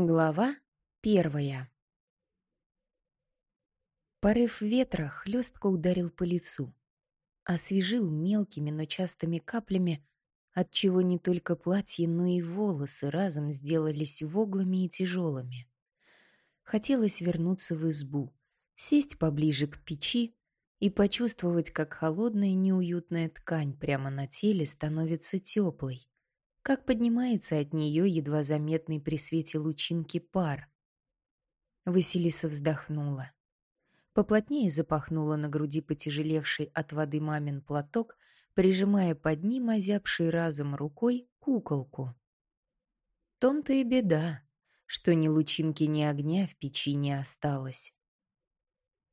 Глава первая Порыв ветра хлестко ударил по лицу, освежил мелкими, но частыми каплями, отчего не только платье, но и волосы разом сделались воглыми и тяжелыми. Хотелось вернуться в избу, сесть поближе к печи и почувствовать, как холодная неуютная ткань прямо на теле становится теплой, как поднимается от нее едва заметный при свете лучинки пар. Василиса вздохнула. Поплотнее запахнула на груди потяжелевший от воды мамин платок, прижимая под ним озябший разом рукой куколку. Том-то и беда, что ни лучинки, ни огня в печи не осталось.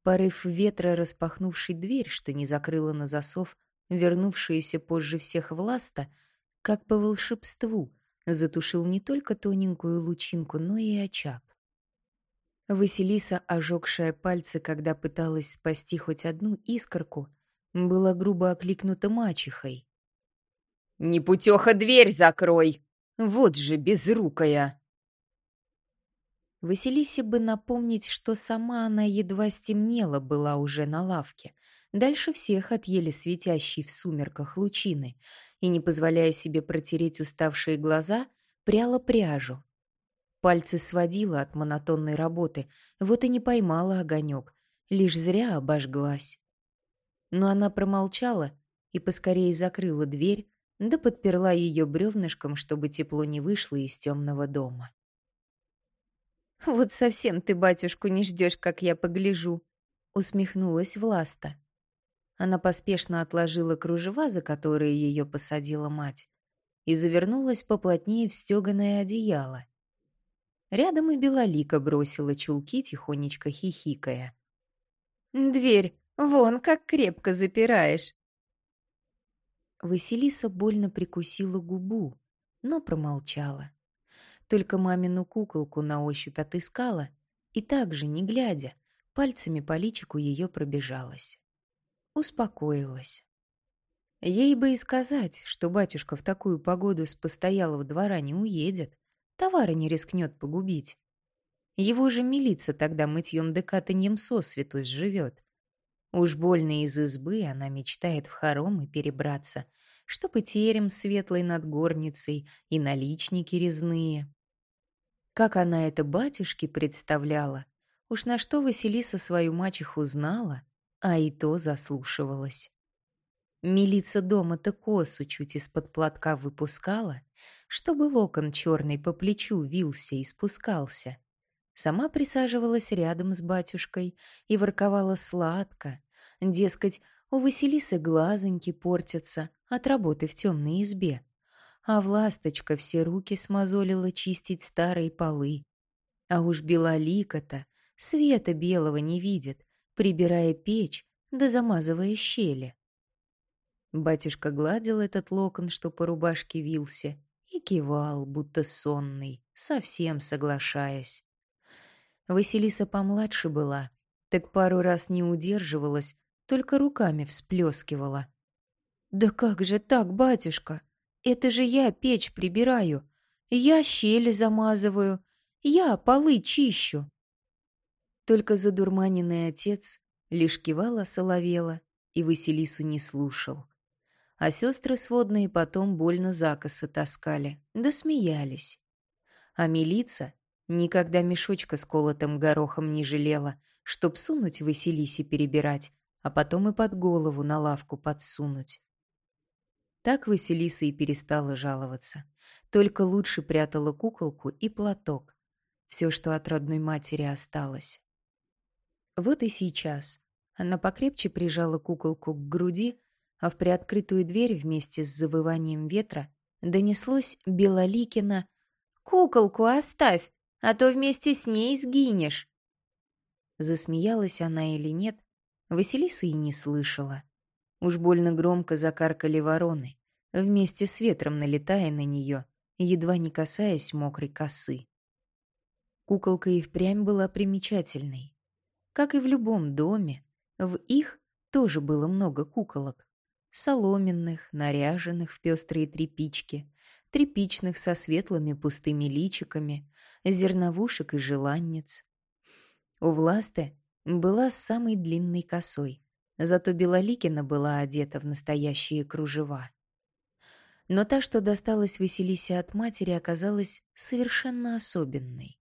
Порыв ветра, распахнувший дверь, что не закрыла на засов, вернувшаяся позже всех власта, как по волшебству, затушил не только тоненькую лучинку, но и очаг. Василиса, ожегшая пальцы, когда пыталась спасти хоть одну искорку, была грубо окликнута мачехой. «Непутеха, дверь закрой! Вот же безрукая!» Василисе бы напомнить, что сама она едва стемнела была уже на лавке. Дальше всех от еле светящей в сумерках лучины, и, не позволяя себе протереть уставшие глаза, пряла пряжу. Пальцы сводила от монотонной работы, вот и не поймала огонек, лишь зря обожглась. Но она промолчала и поскорее закрыла дверь, да подперла ее бревнышком, чтобы тепло не вышло из темного дома. «Вот совсем ты батюшку не ждешь, как я погляжу», — усмехнулась Власта. Она поспешно отложила кружева, за которые ее посадила мать, и завернулась поплотнее в стеганое одеяло. Рядом и Белолика бросила чулки, тихонечко хихикая. «Дверь, вон как крепко запираешь!» Василиса больно прикусила губу, но промолчала. Только мамину куколку на ощупь отыскала и также, не глядя, пальцами по личику ее пробежалась успокоилась. Ей бы и сказать, что батюшка в такую погоду с постоялого двора не уедет, товары не рискнет погубить. Его же милица тогда мытьем да катаньем сосвету живет. Уж больно из избы она мечтает в хоромы перебраться, чтоб и терем светлой над горницей, и наличники резные. Как она это батюшке представляла, уж на что Василиса свою мачеху знала, а и то заслушивалась. Милица дома-то косу чуть из-под платка выпускала, чтобы локон черный по плечу вился и спускался. Сама присаживалась рядом с батюшкой и ворковала сладко. Дескать, у Василисы глазоньки портятся от работы в темной избе. А Власточка все руки смазолила чистить старые полы. А уж белолика-то света белого не видит, прибирая печь да замазывая щели. Батюшка гладил этот локон, что по рубашке вился, и кивал, будто сонный, совсем соглашаясь. Василиса помладше была, так пару раз не удерживалась, только руками всплескивала. «Да как же так, батюшка? Это же я печь прибираю, я щели замазываю, я полы чищу». Только задурманенный отец лишь кивала соловела и Василису не слушал. А сестры сводные потом больно закосы таскали, да смеялись. А милица никогда мешочка с колотым горохом не жалела, чтоб сунуть Василисе перебирать, а потом и под голову на лавку подсунуть. Так Василиса и перестала жаловаться. Только лучше прятала куколку и платок. Все, что от родной матери осталось. Вот и сейчас. Она покрепче прижала куколку к груди, а в приоткрытую дверь вместе с завыванием ветра донеслось Белоликина «Куколку оставь, а то вместе с ней сгинешь». Засмеялась она или нет, Василиса и не слышала. Уж больно громко закаркали вороны, вместе с ветром налетая на нее, едва не касаясь мокрой косы. Куколка и впрямь была примечательной. Как и в любом доме, в их тоже было много куколок. Соломенных, наряженных в пестрые тряпички, тряпичных со светлыми пустыми личиками, зерновушек и желанниц. У Власты была с самой длинной косой, зато Белоликина была одета в настоящие кружева. Но та, что досталась Василисе от матери, оказалась совершенно особенной.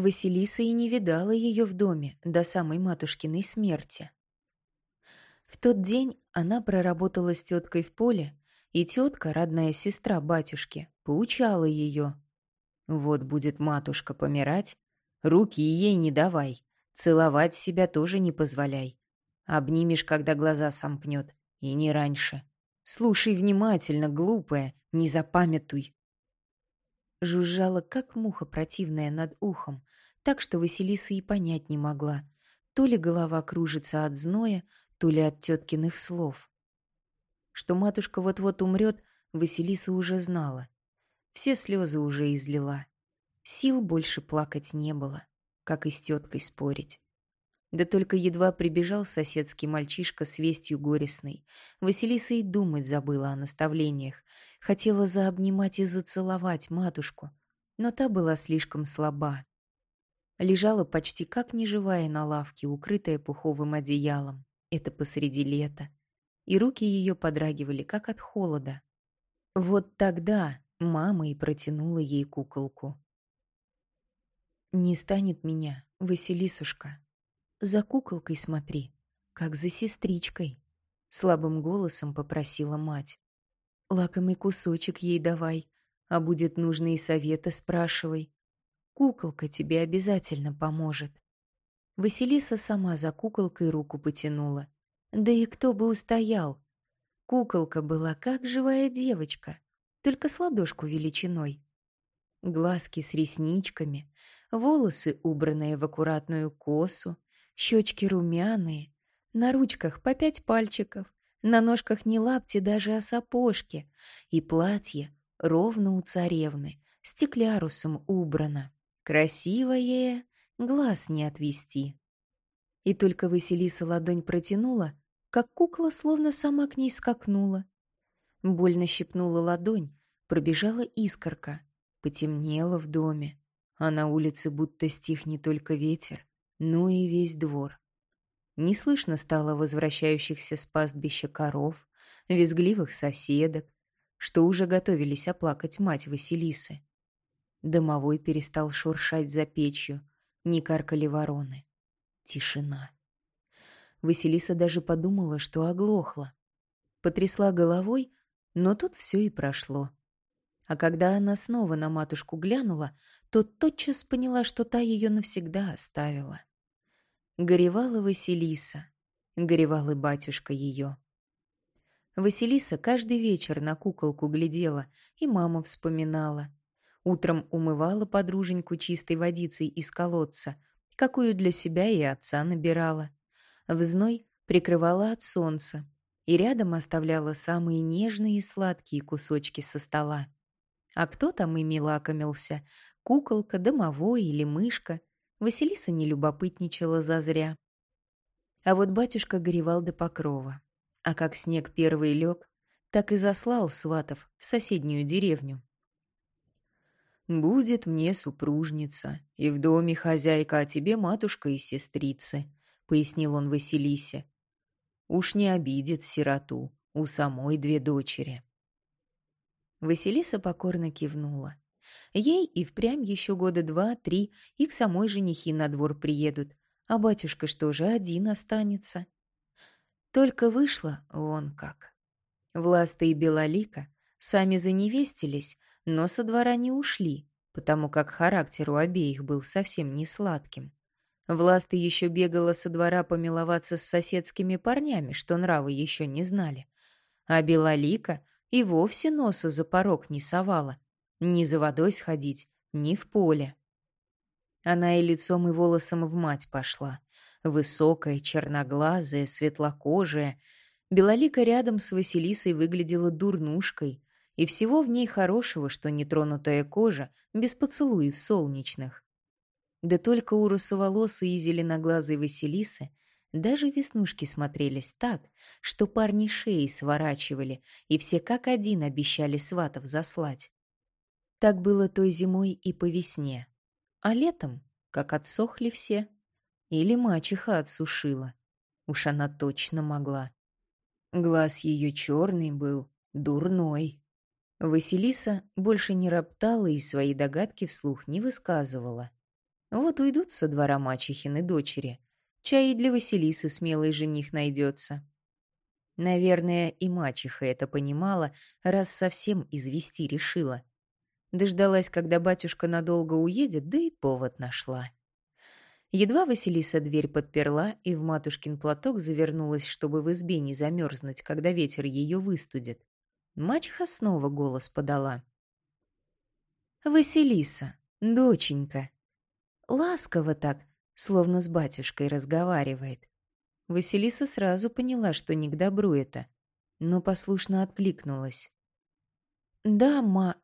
Василиса и не видала ее в доме до самой матушкиной смерти. В тот день она проработала с теткой в поле, и тетка, родная сестра батюшки, поучала ее. «Вот будет матушка помирать, руки ей не давай, целовать себя тоже не позволяй. Обнимешь, когда глаза сомкнет, и не раньше. Слушай внимательно, глупая, не запамятуй». Жужжала, как муха противная над ухом, так что Василиса и понять не могла. То ли голова кружится от зноя, то ли от теткиных слов. Что матушка вот-вот умрет, Василиса уже знала. Все слезы уже излила. Сил больше плакать не было, как и с теткой спорить. Да только едва прибежал соседский мальчишка с вестью горестной. Василиса и думать забыла о наставлениях. Хотела заобнимать и зацеловать матушку, но та была слишком слаба. Лежала почти как неживая на лавке, укрытая пуховым одеялом. Это посреди лета. И руки ее подрагивали, как от холода. Вот тогда мама и протянула ей куколку. «Не станет меня, Василисушка. За куколкой смотри, как за сестричкой», — слабым голосом попросила мать. «Лакомый кусочек ей давай, а будет нужно и совета спрашивай. Куколка тебе обязательно поможет». Василиса сама за куколкой руку потянула. Да и кто бы устоял? Куколка была как живая девочка, только с ладошку величиной. Глазки с ресничками, волосы, убранные в аккуратную косу, щечки румяные, на ручках по пять пальчиков, на ножках не лапти даже, а сапожки, и платье ровно у царевны, стеклярусом убрано. Красивое, глаз не отвести. И только Василиса ладонь протянула, как кукла словно сама к ней скакнула. Больно щипнула ладонь, пробежала искорка, потемнело в доме, а на улице будто стих не только ветер, но и весь двор. Не слышно стало возвращающихся с пастбища коров, визгливых соседок, что уже готовились оплакать мать Василисы. Домовой перестал шуршать за печью, не каркали вороны. Тишина. Василиса даже подумала, что оглохла. Потрясла головой, но тут все и прошло. А когда она снова на матушку глянула, то тотчас поняла, что та ее навсегда оставила. Горевала Василиса, горевал и батюшка ее. Василиса каждый вечер на куколку глядела и маму вспоминала. Утром умывала подруженьку чистой водицей из колодца, какую для себя и отца набирала. В зной прикрывала от солнца и рядом оставляла самые нежные и сладкие кусочки со стола. А кто там ими лакомился? Куколка, домовой или мышка? Василиса не любопытничала зазря. А вот батюшка горевал до покрова. А как снег первый лег, так и заслал сватов в соседнюю деревню. «Будет мне супружница, и в доме хозяйка, а тебе матушка и сестрицы», — пояснил он Василисе. «Уж не обидит сироту, у самой две дочери». Василиса покорно кивнула. Ей и впрямь еще года два-три и к самой женихи на двор приедут, а батюшка что же один останется? Только вышло вон как. Власта и Белолика сами заневестились, но со двора не ушли, потому как характер у обеих был совсем не сладким. Власта еще бегала со двора помиловаться с соседскими парнями, что нравы еще не знали. А Белолика и вовсе носа за порог не совала. Ни за водой сходить, ни в поле. Она и лицом, и волосом в мать пошла. Высокая, черноглазая, светлокожая. Белолика рядом с Василисой выглядела дурнушкой, и всего в ней хорошего, что нетронутая кожа, без поцелуев солнечных. Да только у русоволосой и зеленоглазой Василисы даже веснушки смотрелись так, что парни шеи сворачивали, и все как один обещали сватов заслать. Так было той зимой и по весне, А летом, как отсохли все, или мачеха отсушила. Уж она точно могла. Глаз ее черный был, дурной. Василиса больше не роптала и свои догадки вслух не высказывала. Вот уйдут со двора мачехины дочери. Чай и для Василисы смелый жених найдется. Наверное, и мачеха это понимала, раз совсем извести решила. Дождалась, когда батюшка надолго уедет, да и повод нашла. Едва Василиса дверь подперла и в матушкин платок завернулась, чтобы в избе не замерзнуть, когда ветер ее выстудит. Мачеха снова голос подала. «Василиса, доченька!» Ласково так, словно с батюшкой разговаривает. Василиса сразу поняла, что не к добру это, но послушно откликнулась. «Да, ма...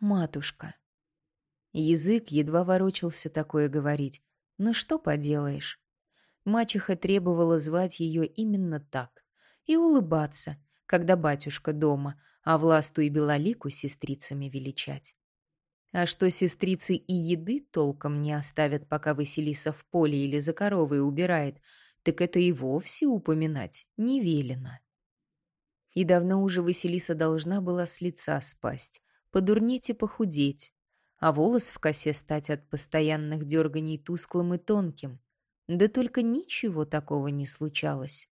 матушка». Язык едва ворочался такое говорить, но что поделаешь. Мачеха требовала звать ее именно так и улыбаться, когда батюшка дома, а Власту и Белолику сестрицами величать. А что сестрицы и еды толком не оставят, пока Василиса в поле или за коровой убирает, так это и вовсе упоминать не велено. И давно уже Василиса должна была с лица спасть, подурнеть и похудеть, а волос в косе стать от постоянных дерганий тусклым и тонким. Да только ничего такого не случалось.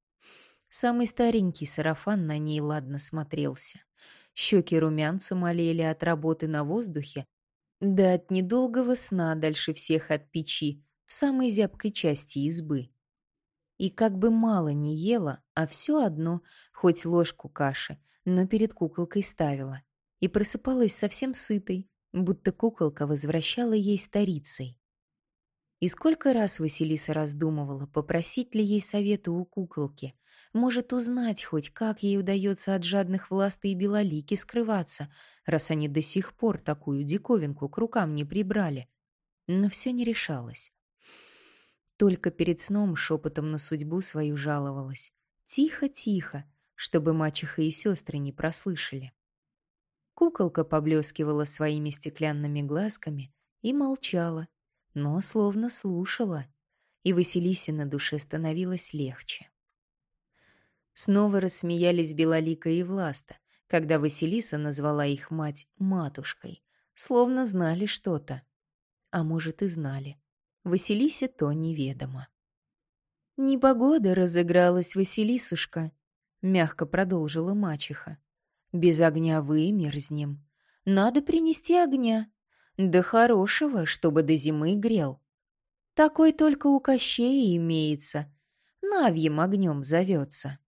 Самый старенький сарафан на ней ладно смотрелся. Щеки румянцем олели от работы на воздухе, да от недолгого сна дальше всех от печи, в самой зябкой части избы. И как бы мало не ела, а все одно, хоть ложку каши, но перед куколкой ставила. И просыпалась совсем сытой, будто куколка возвращала ей старицей. И сколько раз Василиса раздумывала, попросить ли ей совета у куколки, может узнать хоть, как ей удается от жадных власты и белолики скрываться, раз они до сих пор такую диковинку к рукам не прибрали. Но все не решалось. Только перед сном шепотом на судьбу свою жаловалась. Тихо-тихо, чтобы мачеха и сестры не прослышали. Куколка поблескивала своими стеклянными глазками и молчала, но словно слушала, и Василисе на душе становилось легче. Снова рассмеялись Белолика и Власта, когда Василиса назвала их мать матушкой, словно знали что-то. А может и знали. Василисе то неведомо. «Непогода разыгралась, Василисушка», — мягко продолжила мачеха. «Без огня вымерзнем. Надо принести огня. Да хорошего, чтобы до зимы грел. Такой только у Кощея имеется. Навьем огнем зовется».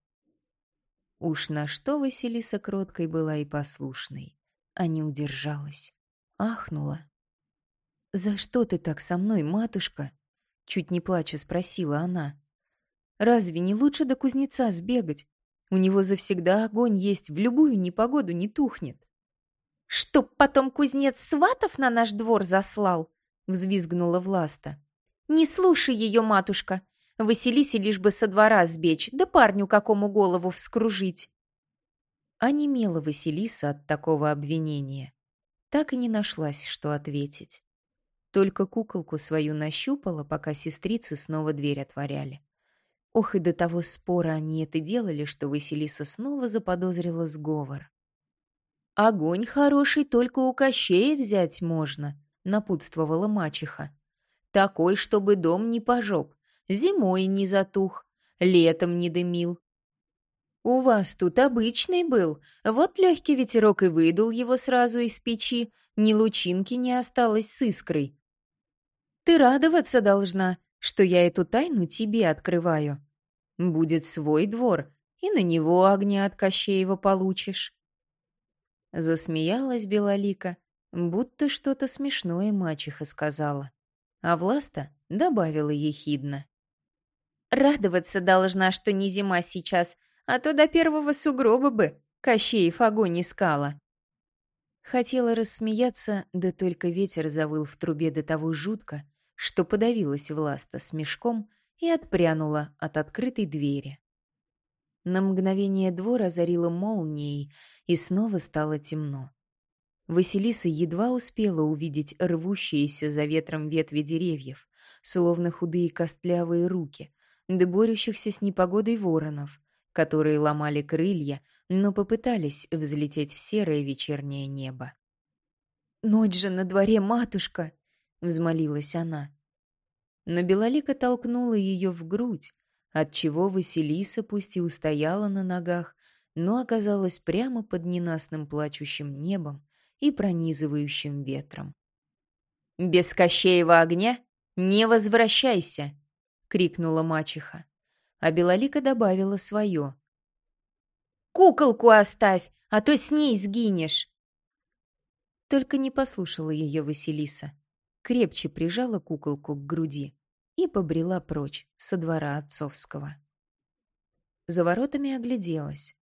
Уж на что Василиса кроткой была и послушной, а не удержалась. Ахнула. «За что ты так со мной, матушка?» Чуть не плача спросила она. «Разве не лучше до кузнеца сбегать? У него завсегда огонь есть, в любую непогоду не тухнет». «Чтоб потом кузнец сватов на наш двор заслал?» взвизгнула Власта. «Не слушай ее, матушка. Василисе лишь бы со двора сбечь, да парню какому голову вскружить». А немела Василиса от такого обвинения. Так и не нашлась, что ответить. Только куколку свою нащупала, пока сестрицы снова дверь отворяли. Ох, и до того спора они это делали, что Василиса снова заподозрила сговор. «Огонь хороший только у Кощея взять можно», — напутствовала мачеха. «Такой, чтобы дом не пожег, зимой не затух, летом не дымил. У вас тут обычный был, вот легкий ветерок и выдул его сразу из печи, ни лучинки не осталось с искрой, ты радоваться должна, что я эту тайну тебе открываю. Будет свой двор, и на него огня от Кощеева получишь». Засмеялась Белолика, будто что-то смешное мачеха сказала. А Власта добавила ехидно. «Радоваться должна, что не зима сейчас, а то до первого сугроба бы Кощеев огонь искала». Хотела рассмеяться, да только ветер завыл в трубе до того жутко, что подавилась Власта с мешком и отпрянула от открытой двери. На мгновение двор озарило молнией, и снова стало темно. Василиса едва успела увидеть рвущиеся за ветром ветви деревьев, словно худые костлявые руки, да борющихся с непогодой воронов, которые ломали крылья, но попытались взлететь в серое вечернее небо. «Ночь же на дворе, матушка!» — взмолилась она. Но Белолика толкнула ее в грудь, отчего Василиса пусть и устояла на ногах, но оказалась прямо под ненастным плачущим небом и пронизывающим ветром. «Без Кощеева огня не возвращайся!» — крикнула мачеха. А Белолика добавила свое. «Куколку оставь, а то с ней сгинешь!» Только не послушала ее Василиса. Крепче прижала куколку к груди и побрела прочь со двора отцовского. За воротами огляделась.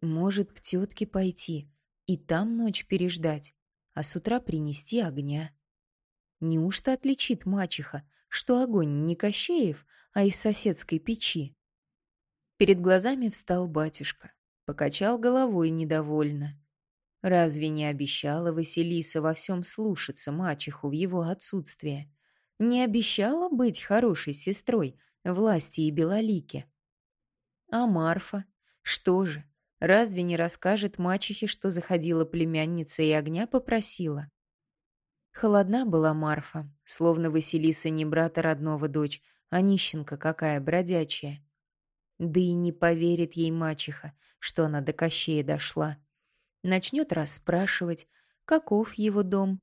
Может, к тетке пойти и там ночь переждать, а с утра принести огня. Неужто отличит мачеха, что огонь не Кощеев, а из соседской печи? Перед глазами встал батюшка, покачал головой недовольно. Разве не обещала Василиса во всем слушаться мачеху в его отсутствие? Не обещала быть хорошей сестрой власти и Белолике? А Марфа? Что же, разве не расскажет мачехе, что заходила племянница и огня попросила? Холодна была Марфа, словно Василиса не брата родного дочь, а нищенка какая бродячая. Да и не поверит ей мачеха, что она до Кощея дошла. Начнет расспрашивать, каков его дом,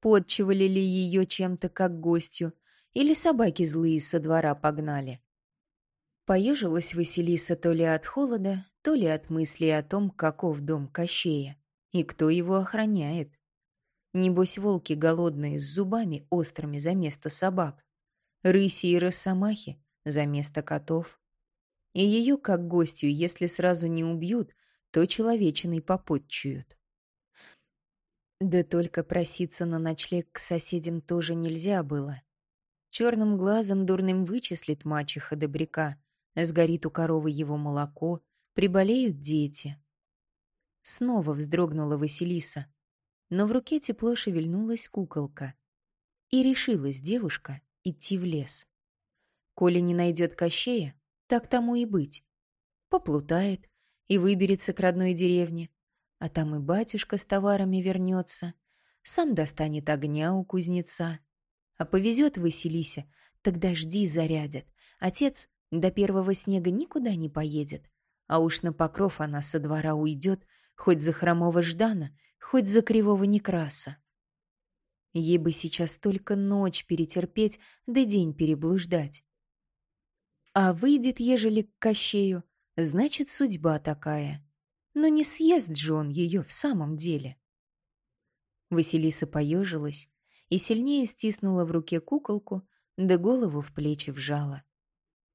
подчивали ли ее чем-то как гостью, или собаки злые со двора погнали. Поежилась Василиса то ли от холода, то ли от мысли о том, каков дом Кощея и кто его охраняет. Небось, волки голодные, с зубами острыми за место собак. Рыси и росомахи за место котов. И ее, как гостью, если сразу не убьют, то человечиной попотчуют. Да только проситься на ночлег к соседям тоже нельзя было. Черным глазом дурным вычислит мачеха добряка, сгорит у коровы его молоко, приболеют дети. Снова вздрогнула Василиса, но в руке тепло шевельнулась куколка. И решилась девушка идти в лес. Коли не найдет Кощея, так тому и быть. Поплутает и выберется к родной деревне, а там и батюшка с товарами вернется, сам достанет огня у кузнеца. А повезет Василисе, тогда жди зарядят. Отец до первого снега никуда не поедет, а уж на покров она со двора уйдет, хоть за хромого Ждана, хоть за кривого Некраса. Ей бы сейчас только ночь перетерпеть, да день переблуждать. А выйдет, ежели к Кощею, значит, судьба такая. Но не съест же он ее в самом деле. Василиса поежилась и сильнее стиснула в руке куколку, да голову в плечи вжала.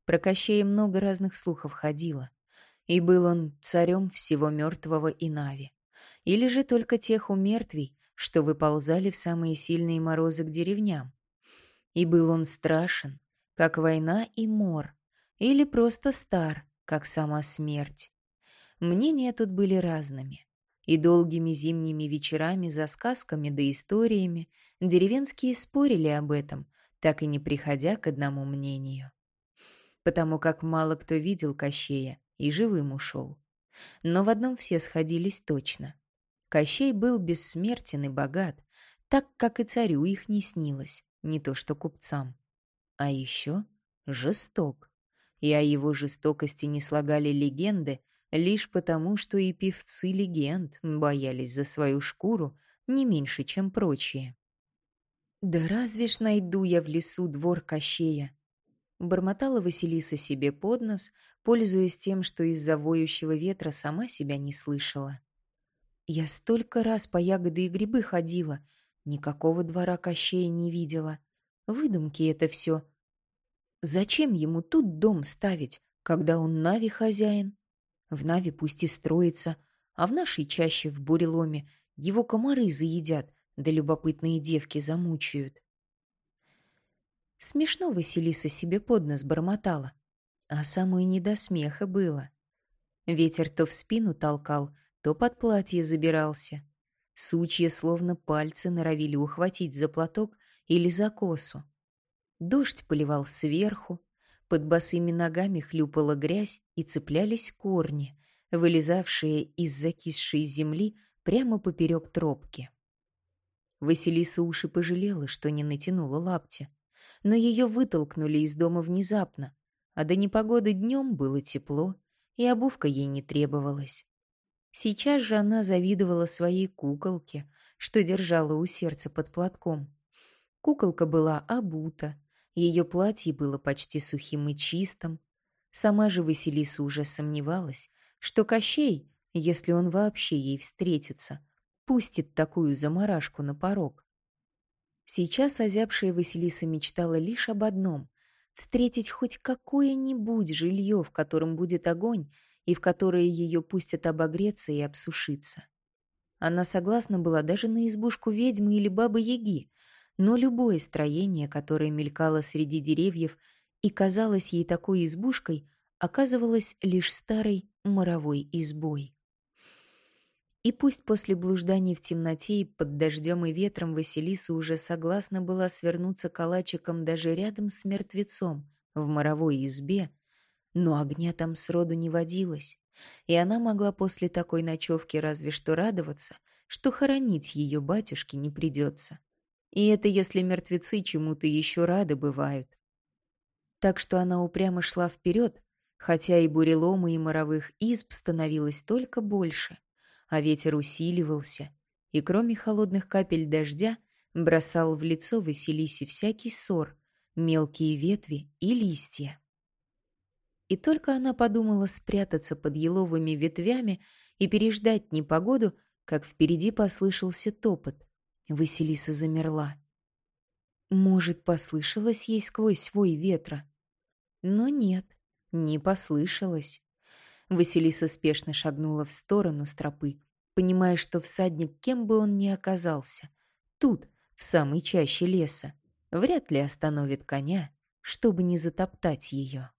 Про Кощея много разных слухов ходило, и был он царем всего мертвого и Нави или же только тех умертвий, что выползали в самые сильные морозы к деревням. И был он страшен, как война и мор, или просто стар, как сама смерть. Мнения тут были разными. И долгими зимними вечерами за сказками да историями деревенские спорили об этом, так и не приходя к одному мнению. Потому как мало кто видел Кощея и живым ушел. Но в одном все сходились точно. Кощей был бессмертен и богат, так как и царю их не снилось, не то что купцам. А еще жесток. И о его жестокости не слагали легенды лишь потому, что и певцы легенд боялись за свою шкуру не меньше, чем прочие. «Да разве ж найду я в лесу двор Кощея?» Бормотала Василиса себе под нос, пользуясь тем, что из-за воющего ветра сама себя не слышала. Я столько раз по ягоды и грибы ходила, никакого двора Кощея не видела. Выдумки это все. Зачем ему тут дом ставить, когда он Нави хозяин? В Нави пусть и строится, а в нашей чаще в буреломе его комары заедят, да любопытные девки замучают. Смешно Василиса себе под нос бормотала, а самой не до смеха было. Ветер то в спину толкал, то под платье забирался. Сучья словно пальцы норовили ухватить за платок или за косу. Дождь поливал сверху, под босыми ногами хлюпала грязь и цеплялись корни, вылезавшие из закисшей земли прямо поперек тропки. Василиса уши пожалела, что не натянула лапти, но ее вытолкнули из дома внезапно, а до непогоды днем было тепло, и обувка ей не требовалась. Сейчас же она завидовала своей куколке, что держала у сердца под платком. Куколка была обута, ее платье было почти сухим и чистым. Сама же Василиса уже сомневалась, что Кощей, если он вообще ей встретится, пустит такую заморашку на порог. Сейчас озябшая Василиса мечтала лишь об одном — встретить хоть какое-нибудь жилье, в котором будет огонь, и в которые ее пустят обогреться и обсушиться. Она согласна была даже на избушку ведьмы или бабы-яги, но любое строение, которое мелькало среди деревьев и казалось ей такой избушкой, оказывалось лишь старой моровой избой. И пусть после блужданий в темноте и под дождем и ветром Василиса уже согласна была свернуться калачиком даже рядом с мертвецом в моровой избе, но огня там сроду не водилось, и она могла после такой ночевки разве что радоваться, что хоронить ее батюшке не придется. И это если мертвецы чему-то еще рады бывают. Так что она упрямо шла вперед, хотя и буреломы и моровых изб становилось только больше, а ветер усиливался, и кроме холодных капель дождя бросал в лицо Василисе всякий ссор, мелкие ветви и листья. И только она подумала спрятаться под еловыми ветвями и переждать непогоду, как впереди послышался топот. Василиса замерла. Может, послышалось ей сквозь свой ветра? Но нет, не послышалось. Василиса спешно шагнула в сторону стропы, понимая, что всадник, кем бы он ни оказался, тут, в самой чаще леса, вряд ли остановит коня, чтобы не затоптать ее.